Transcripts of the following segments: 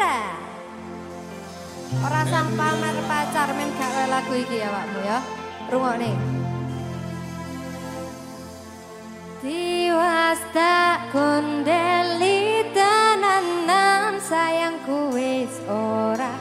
Indra. Ora sang pamer pacar men gak lagu iki ya wakmu ya. Rungokne. Diwas tak kondeli tenanan sayangku wis ora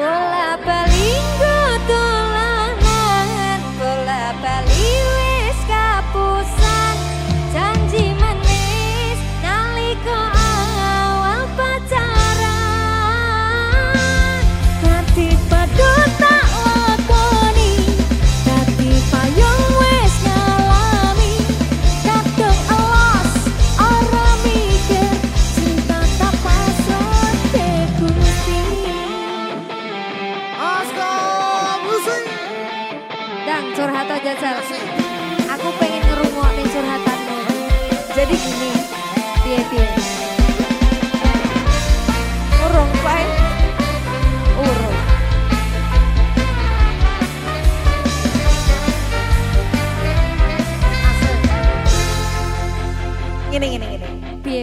Whoa.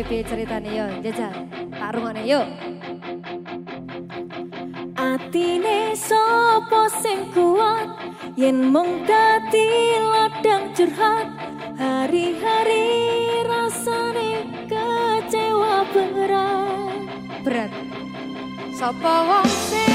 piye ceritane yo jajal. Tak rungokne yo. Atine sopo sing kuat? Yen mung dadi ladang curhat hari-hari rasane kecewa berat. Berat. Sapa wong sing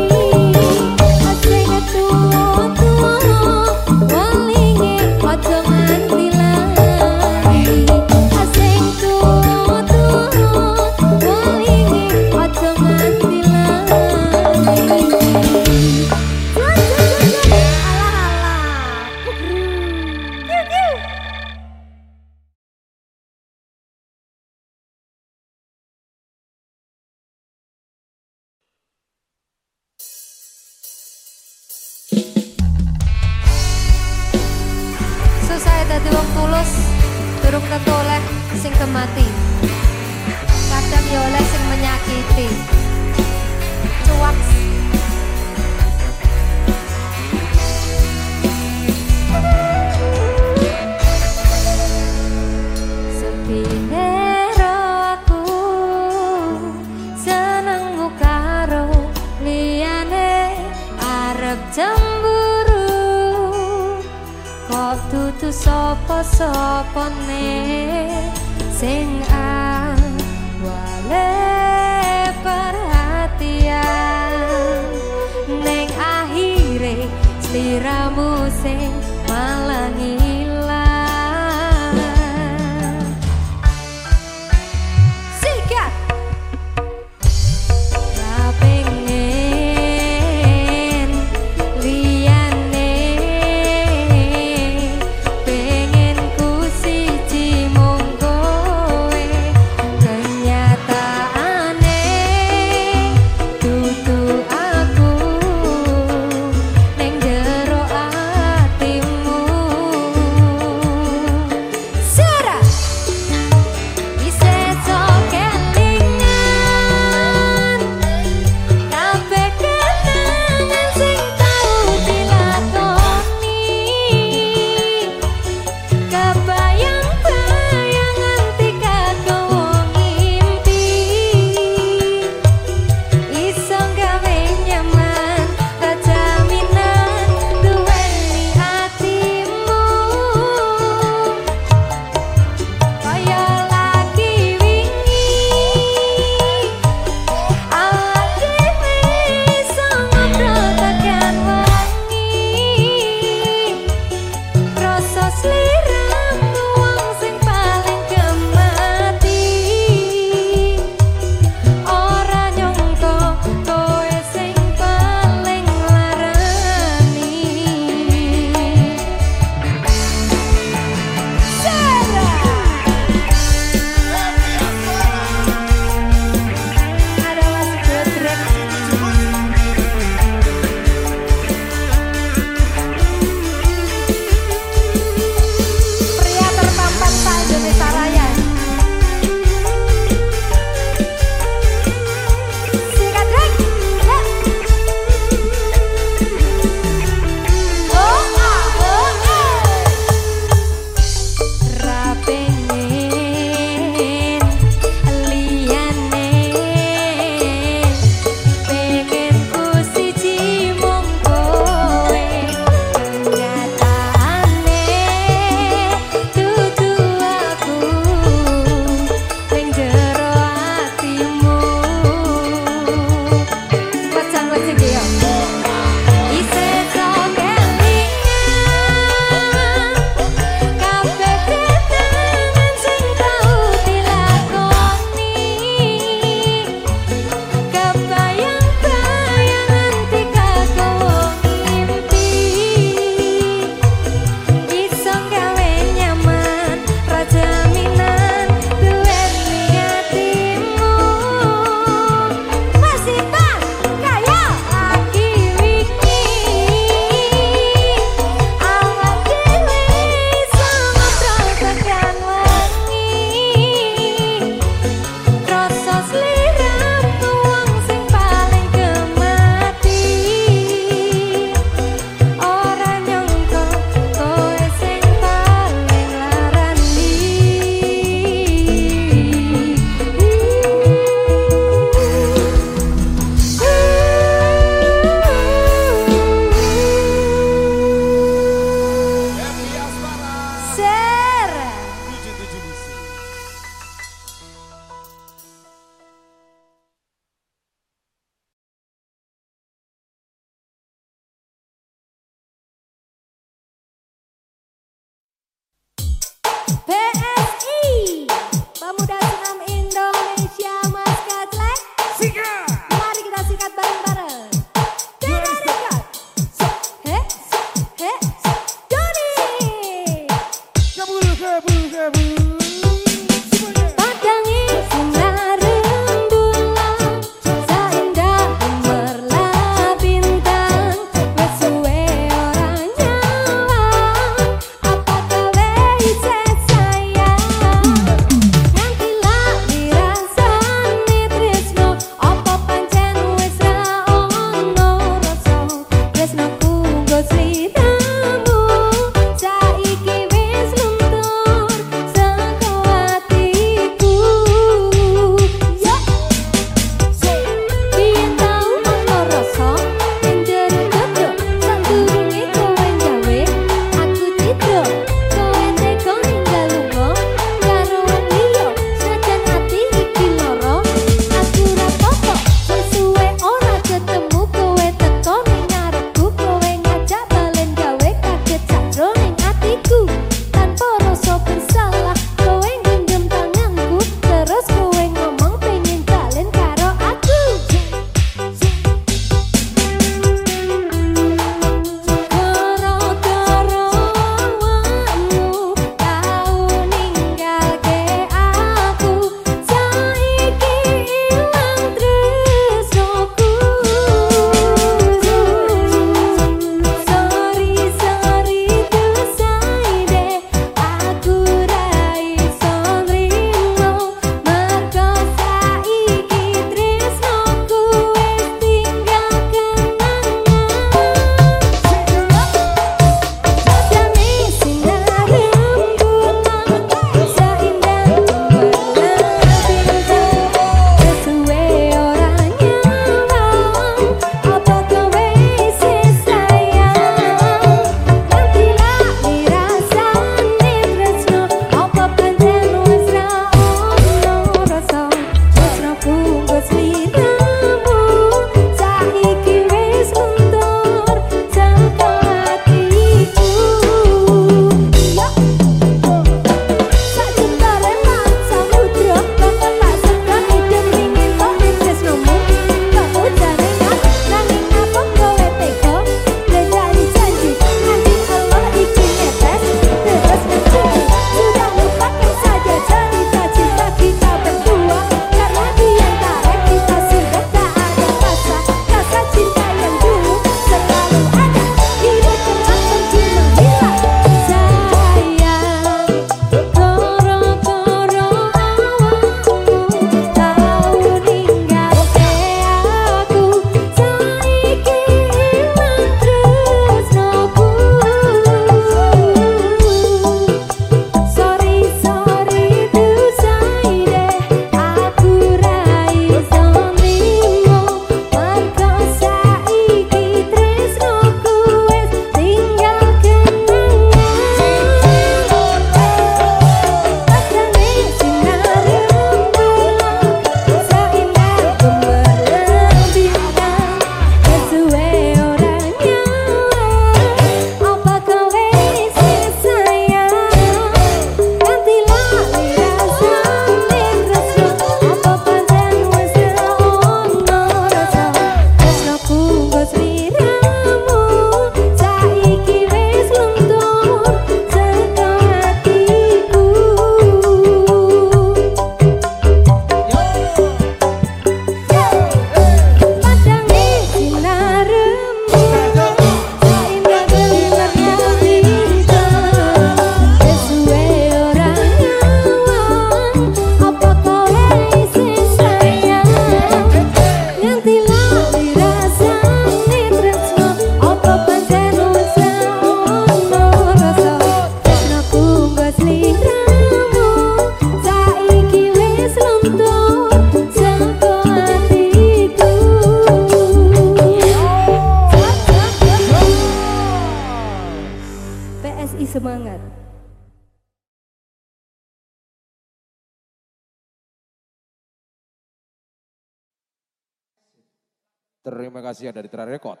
Ya dari Tra Record.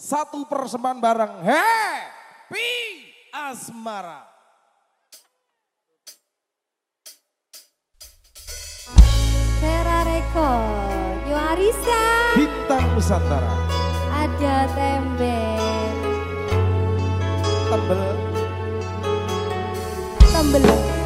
Satu persembahan bareng Happy Asmara. Tera Record, Yo Arisa, Bintang Nusantara. ada tembe, Tembel. tembel.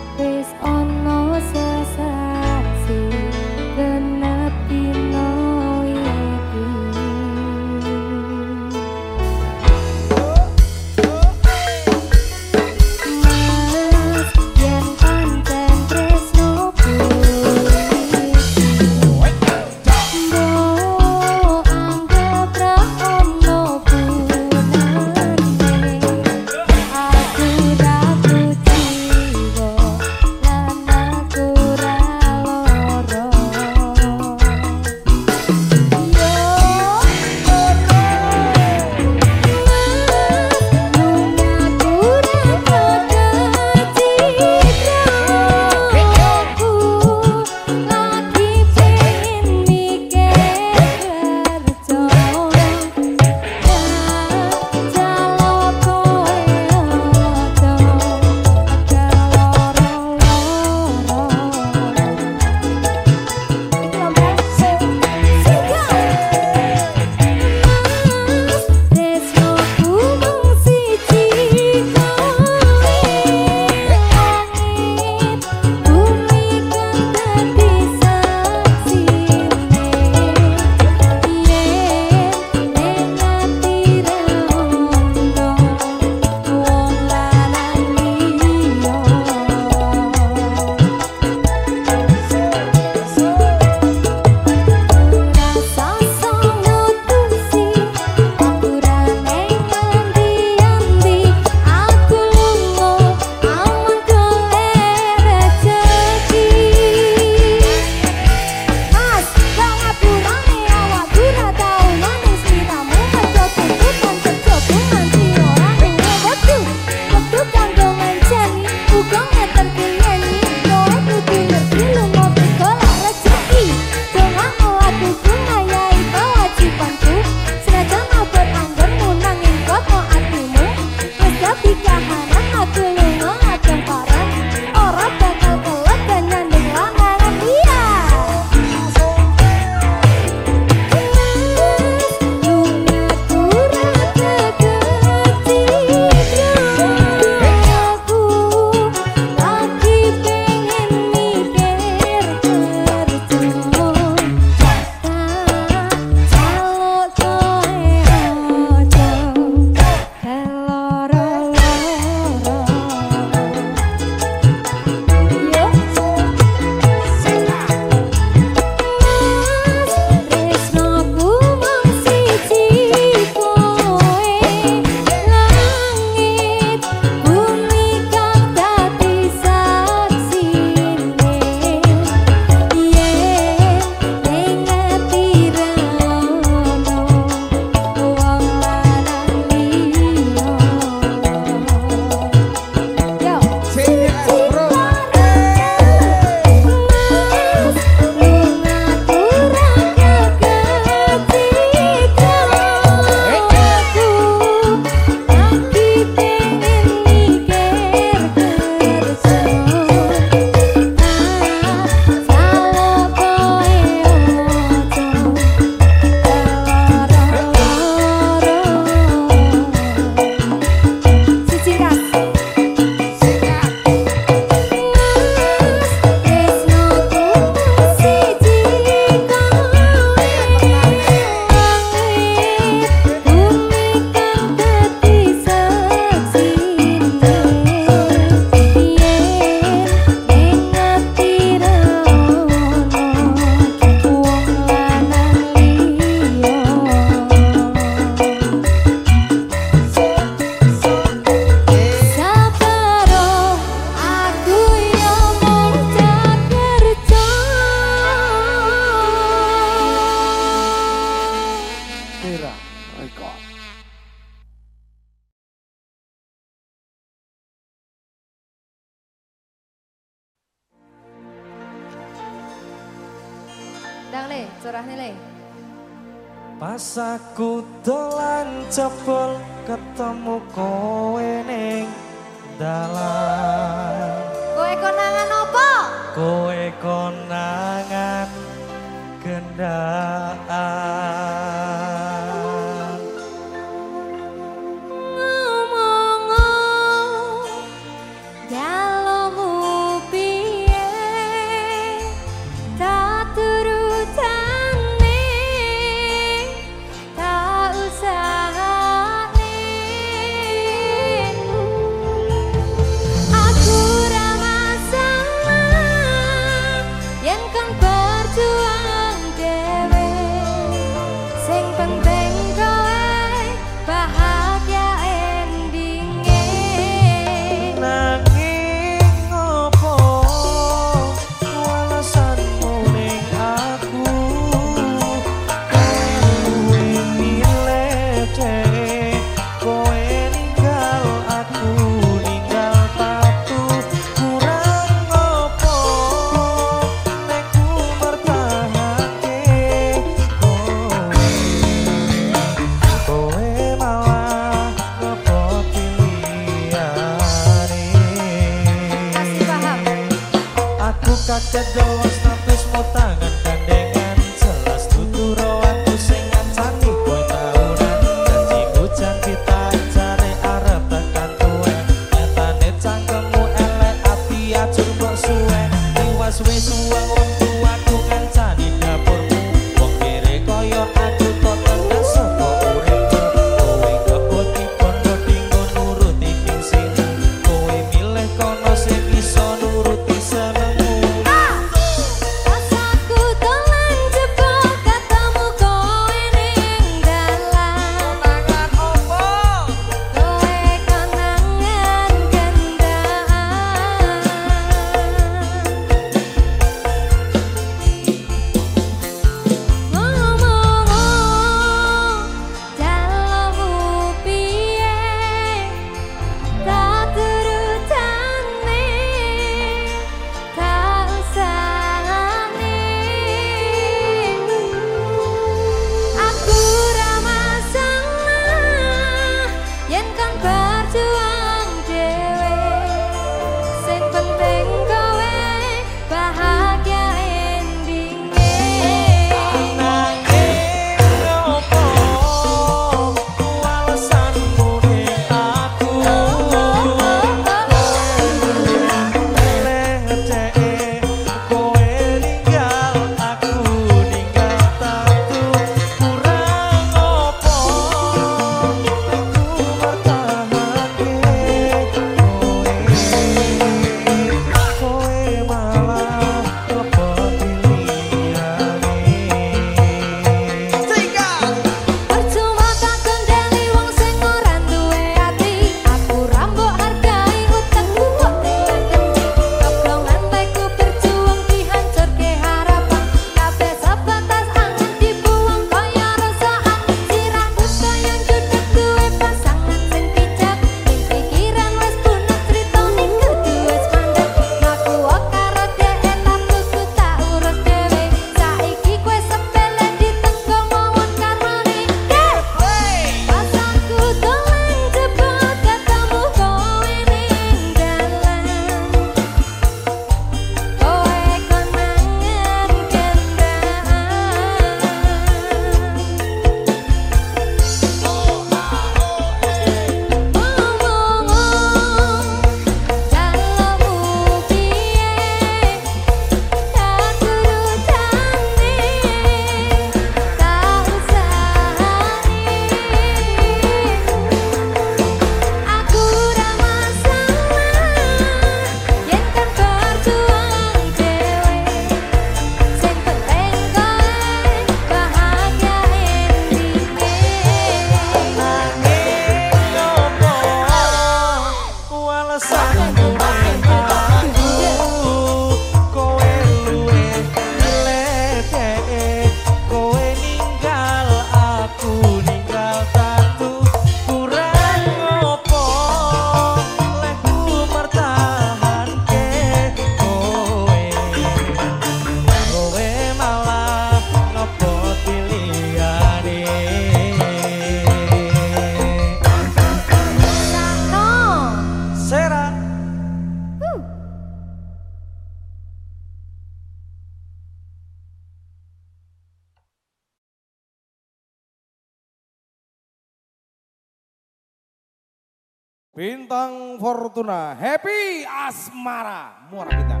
Fortuna, Happy Asmara, Muara Bintang.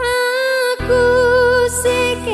Aku sekelingan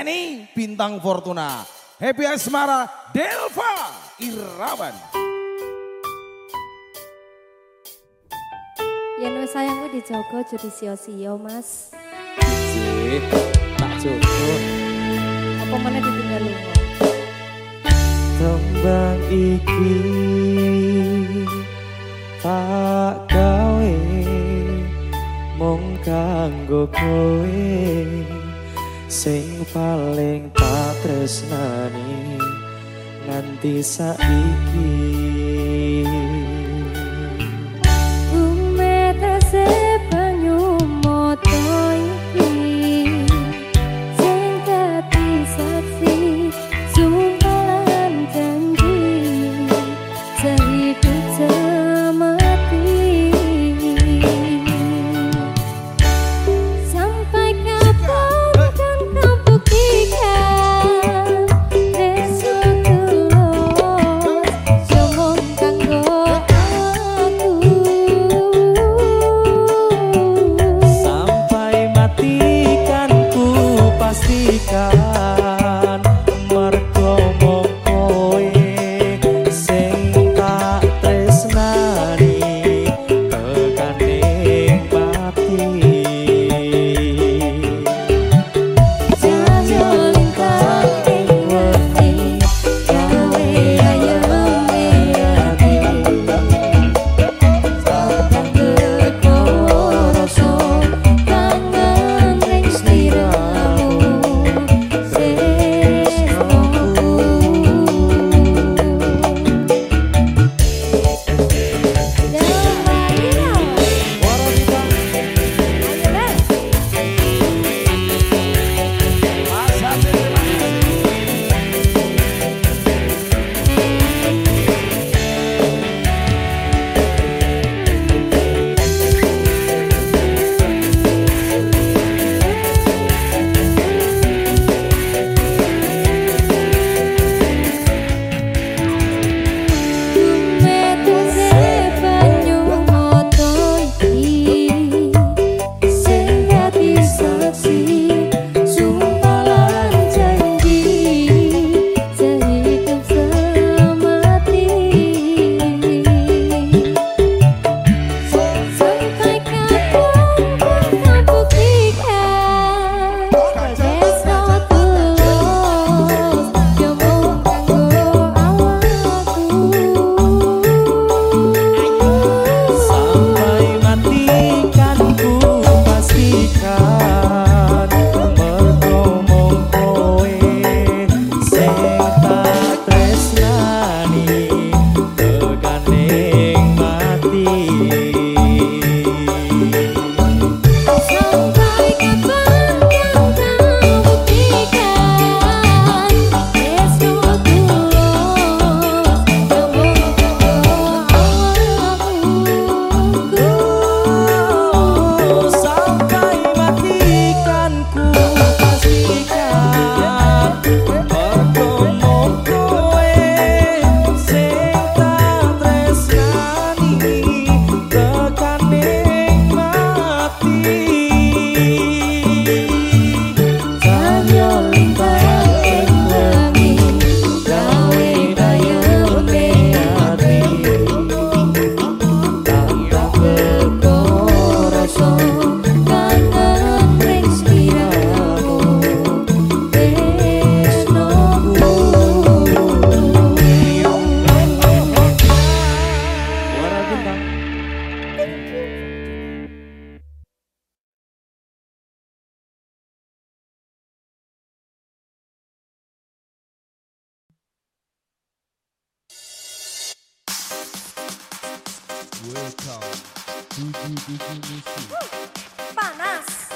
Reni Bintang Fortuna, Happy Asmara Delva Irawan. Yen wis sayangku dijogo jadi sio-sio, Mas. Sih, tak cukup. Apa meneh ditinggal lunga? Tembang iki tak gawe mung kanggo kowe. sing paling tak tresnani nanti saiki Welcome kasih. Panas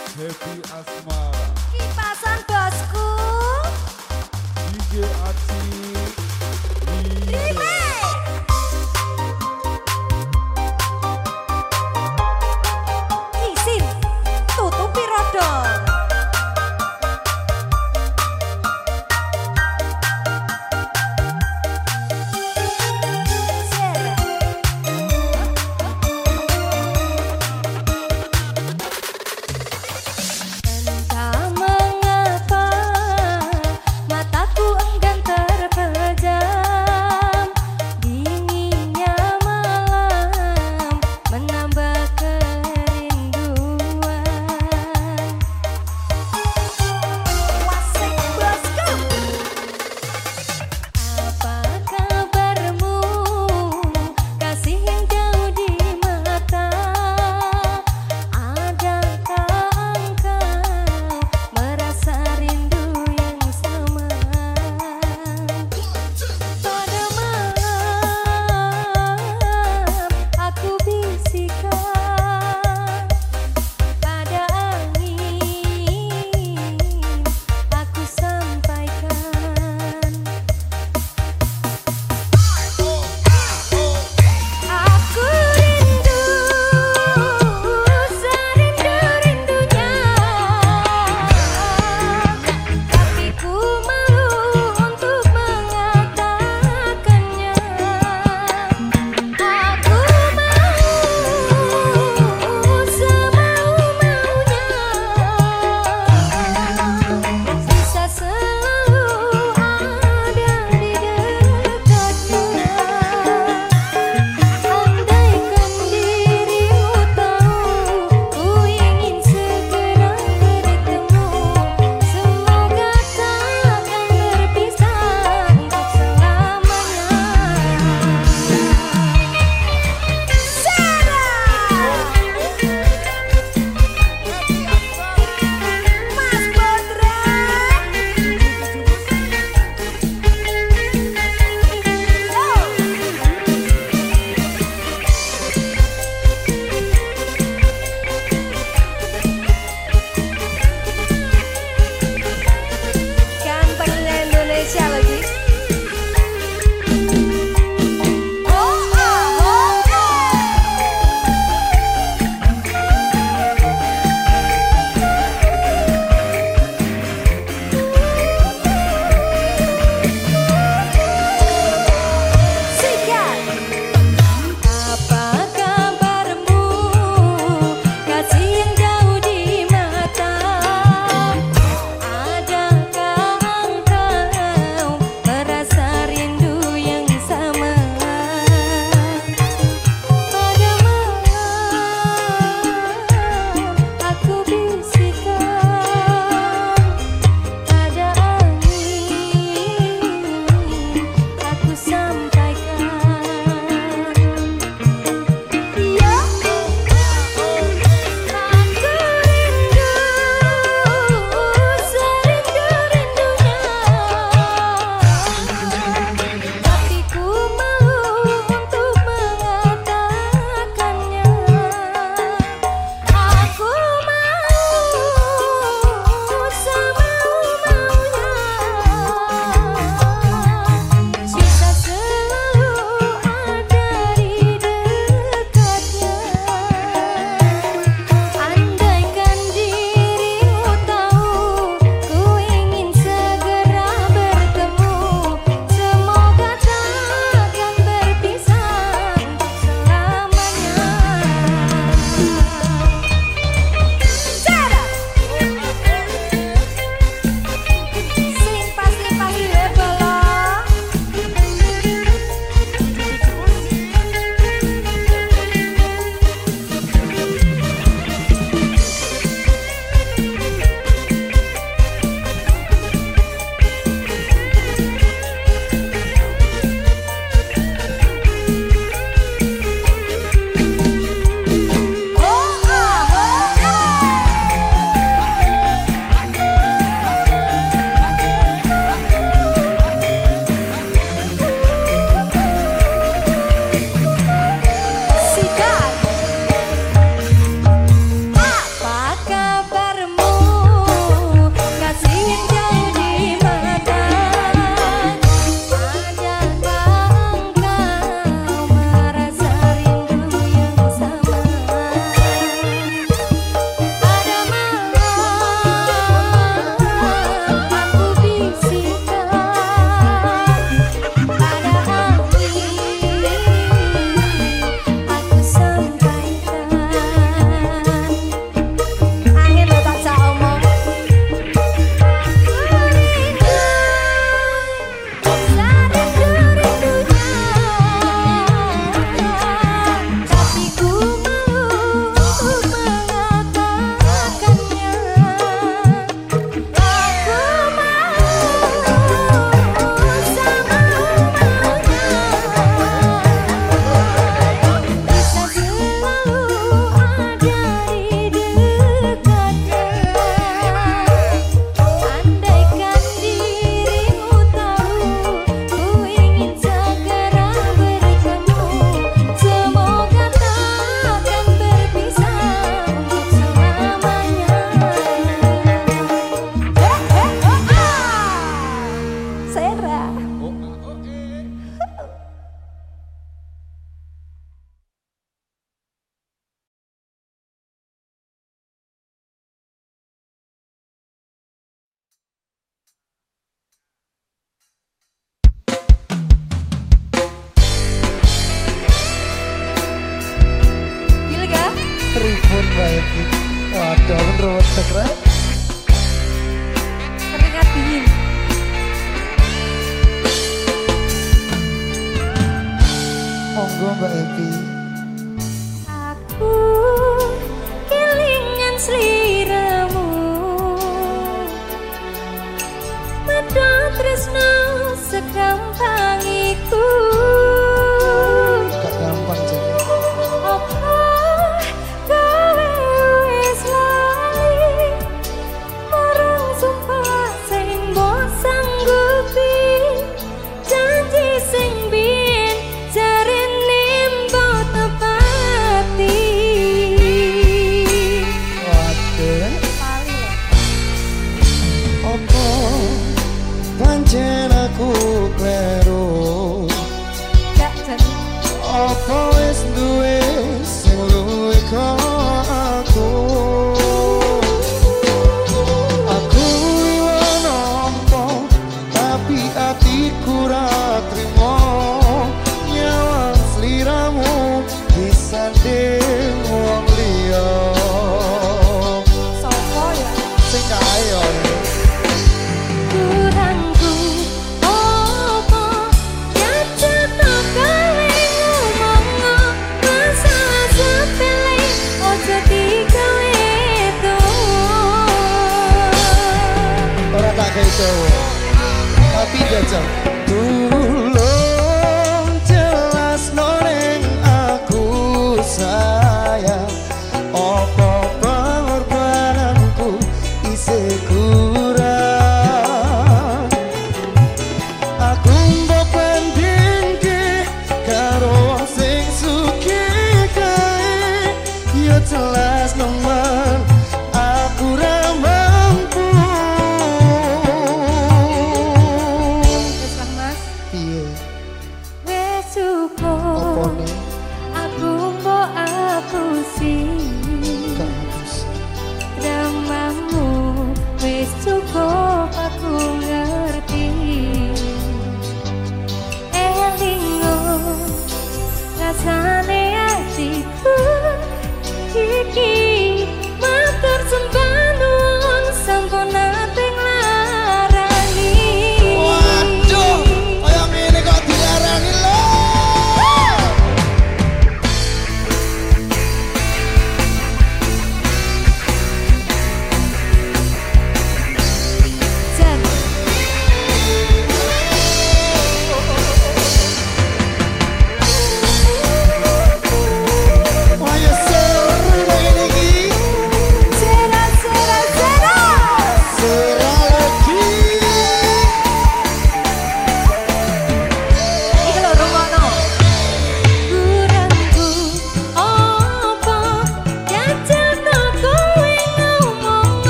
tresno segampang iku